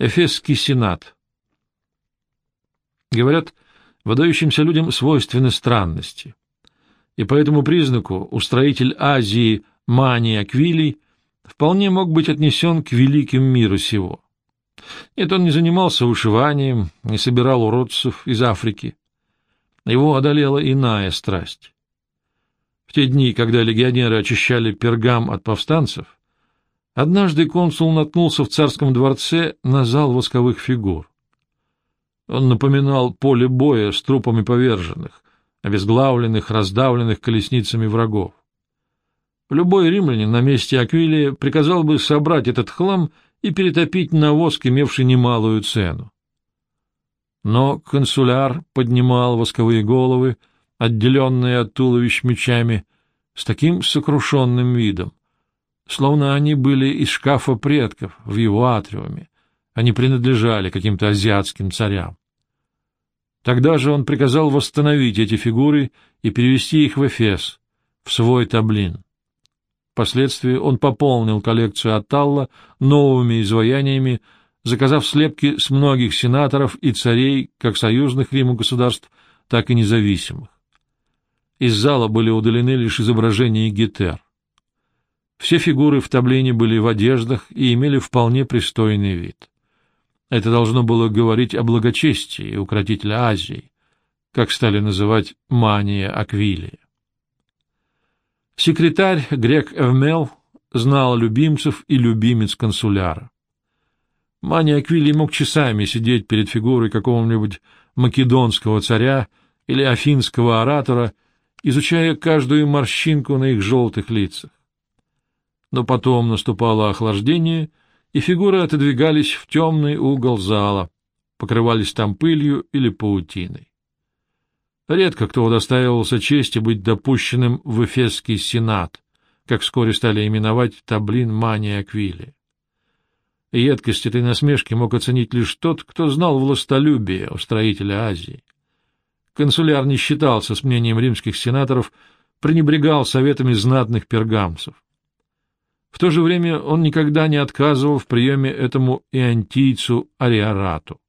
Эфесский сенат. Говорят, выдающимся людям свойственны странности. И по этому признаку устроитель Азии Мани Аквилий вполне мог быть отнесен к великим миру сего. Нет, он не занимался вышиванием, не собирал уродцев из Африки. Его одолела иная страсть. В те дни, когда легионеры очищали пергам от повстанцев, однажды консул наткнулся в царском дворце на зал восковых фигур. Он напоминал поле боя с трупами поверженных, обезглавленных, раздавленных колесницами врагов. Любой римлянин на месте Аквилия приказал бы собрать этот хлам и перетопить на воск, имевший немалую цену. Но консуляр поднимал восковые головы, отделенные от туловищ мечами, с таким сокрушенным видом, словно они были из шкафа предков в его атриуме, они принадлежали каким-то азиатским царям. Тогда же он приказал восстановить эти фигуры и перевести их в Эфес, в свой таблин. Впоследствии он пополнил коллекцию Аталла новыми изваяниями, заказав слепки с многих сенаторов и царей, как союзных Риму государств, так и независимых. Из зала были удалены лишь изображения Гетер. Все фигуры в таблине были в одеждах и имели вполне пристойный вид. Это должно было говорить о благочестии укротителя Азии, как стали называть мания Аквилия. Секретарь грек Эвмел знал любимцев и любимец консуляра. Мания Аквилий мог часами сидеть перед фигурой какого-нибудь македонского царя или афинского оратора, изучая каждую морщинку на их желтых лицах. Но потом наступало охлаждение — и фигуры отодвигались в темный угол зала, покрывались там пылью или паутиной. Редко кто удостаивался чести быть допущенным в Эфесский сенат, как вскоре стали именовать таблин Мания Аквилия. Едкость этой насмешки мог оценить лишь тот, кто знал властолюбие устроителя Азии. Консуляр не считался с мнением римских сенаторов, пренебрегал советами знатных пергамцев. В то же время он никогда не отказывал в приеме этому ионтийцу Ариарату.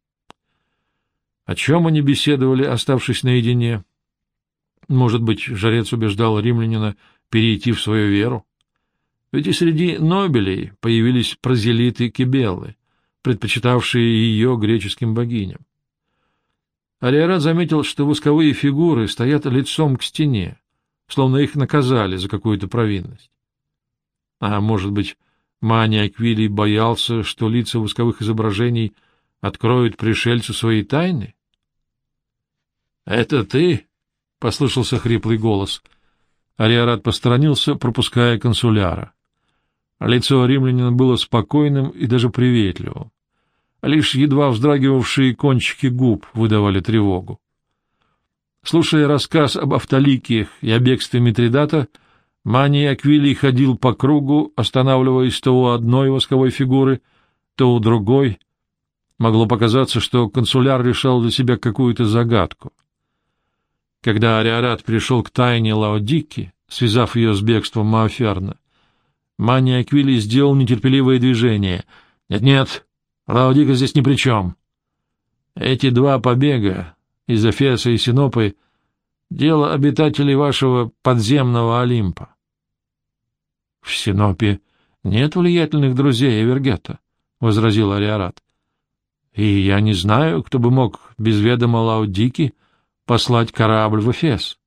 О чем они беседовали, оставшись наедине? Может быть, жрец убеждал римлянина перейти в свою веру? Ведь и среди нобелей появились прозелиты Кибеллы, предпочитавшие ее греческим богиням. Ариарат заметил, что восковые фигуры стоят лицом к стене, словно их наказали за какую-то провинность. А может быть, Мани Аквилий боялся, что лица восковых изображений откроют пришельцу свои тайны? — Это ты? — послышался хриплый голос. Ариарат посторонился, пропуская консуляра. Лицо римлянина было спокойным и даже приветливым. Лишь едва вздрагивавшие кончики губ выдавали тревогу. Слушая рассказ об автоликиях и о бегстве Митридата, — Мани Аквилий ходил по кругу, останавливаясь то у одной восковой фигуры, то у другой. Могло показаться, что консуляр решал для себя какую-то загадку. Когда Ариарат пришел к тайне Лаодики, связав ее с бегством Мааферна, Мани Аквилий сделал нетерпеливое движение. «Нет-нет, Лаодика здесь ни при чем. Эти два побега из Эфеса и Синопы — дело обитателей вашего подземного Олимпа. — В Синопе нет влиятельных друзей Эвергета, — возразил Ариарат. — И я не знаю, кто бы мог без ведома Лаудики послать корабль в Эфес.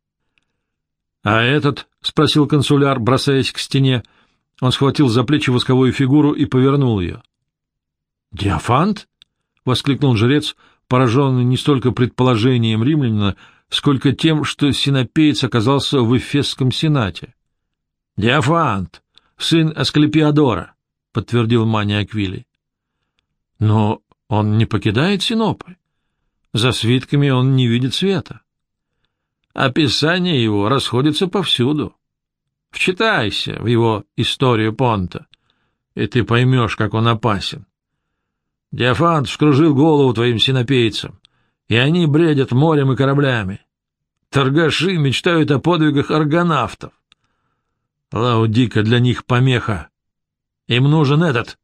— А этот? — спросил консуляр, бросаясь к стене. Он схватил за плечи восковую фигуру и повернул ее. — Диафант? — воскликнул жрец, пораженный не столько предположением римлянина, сколько тем, что синопеец оказался в Эфесском сенате. — Диафант! Сын Асклепиадора, — подтвердил Мани Аквили. — Но он не покидает Синопы. За свитками он не видит света. Описание его расходится повсюду. Вчитайся в его историю Понта, и ты поймешь, как он опасен. Диафант вскружил голову твоим синопейцам, и они бредят морем и кораблями. Торгаши мечтают о подвигах аргонавтов. Лаудика для них помеха. Им нужен этот.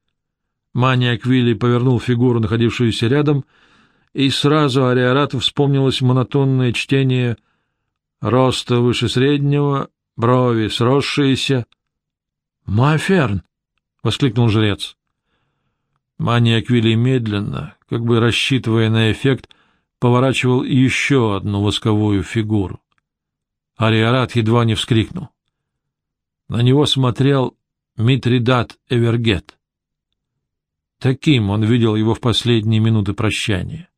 Мания Аквили повернул фигуру, находившуюся рядом, и сразу Ариарату вспомнилось монотонное чтение «Роста выше среднего, брови сросшиеся». «Маферн!» — воскликнул жрец. Мания Аквили медленно, как бы рассчитывая на эффект, поворачивал еще одну восковую фигуру. Ариарат едва не вскрикнул. На него смотрел Митридат Эвергет. Таким он видел его в последние минуты прощания.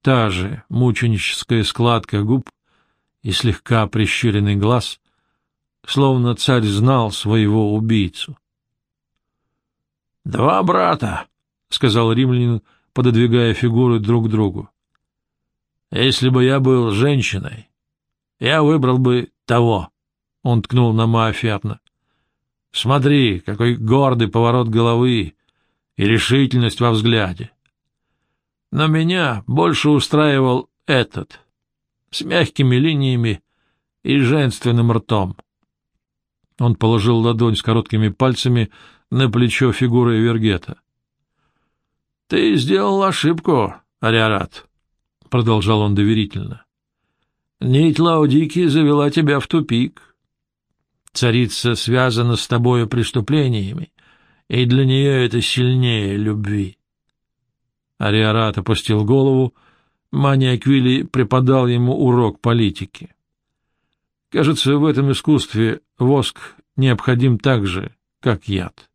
Та же мученическая складка губ и слегка прищуренный глаз, словно царь знал своего убийцу. — Два брата, — сказал римлянин, пододвигая фигуры друг к другу. — Если бы я был женщиной, я выбрал бы того, — он ткнул на Мааферна. — Смотри, какой гордый поворот головы и решительность во взгляде. Но меня больше устраивал этот, с мягкими линиями и женственным ртом. Он положил ладонь с короткими пальцами на плечо фигуры Вергета. — Ты сделал ошибку, Ариарат, — продолжал он доверительно. — Нить Лаудики завела тебя в тупик. Царица связана с тобою преступлениями, и для нее это сильнее любви. Ариарат опустил голову, Мания Аквили преподал ему урок политики. Кажется, в этом искусстве воск необходим так же, как яд.